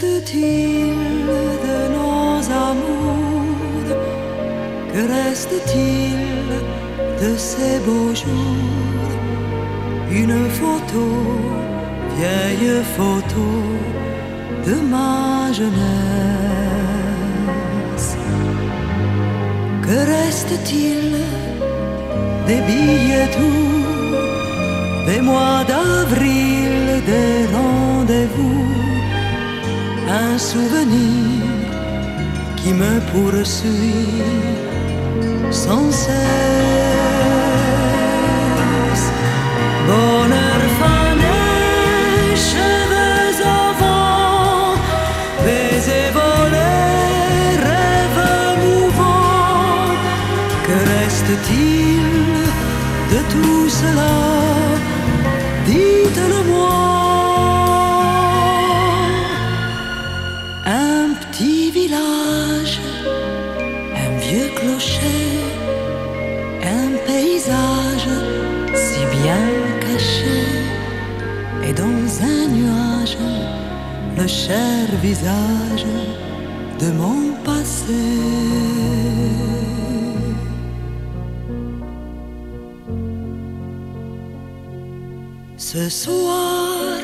reste-t-il de nos amours? Que reste-t-il de ces beaux jours? Une photo, vieille photo de ma jeunesse. Que reste-t-il des billets doux, des mois d'avril, des rendez-vous un souvenir qui me poursuit sans cesse. Bonheur fané, cheveux au vent, baisers volés, rêves mouvants. Que reste-t-il de tout cela? Le cher visage de mon passé. Ce soir,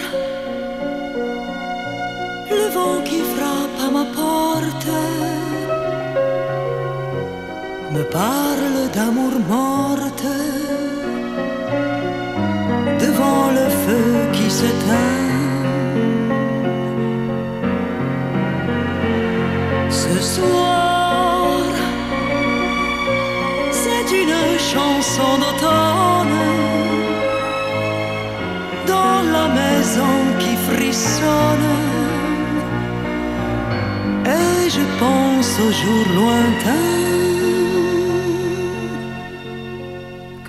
le vent qui frappe à ma porte me parle d'amour morte c'est une chanson d'automne dans la maison qui frissonne. Et je pense aux jours lointains.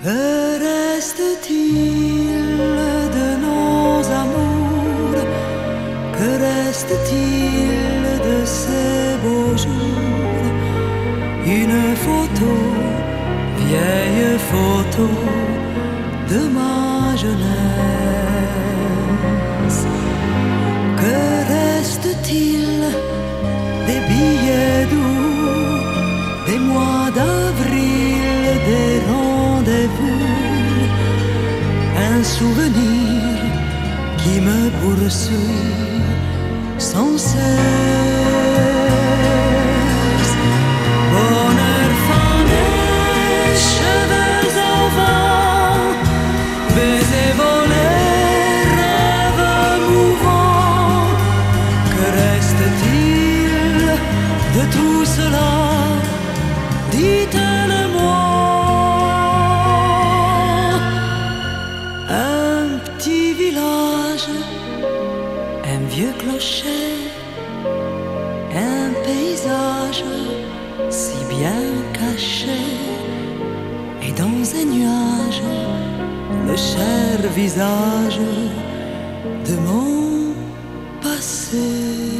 Que reste-t-il? Une photo, vieille photo de ma jeunesse. Que reste-t-il des billets doux, des mois d'avril, des rendez-vous? Un souvenir qui me poursuit sans cesse. Cela Dites-le-moi. Un petit village, un vieux clocher, un paysage si bien caché, et dans un nuage, le cher visage de mon passé.